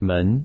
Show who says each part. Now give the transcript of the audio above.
Speaker 1: 门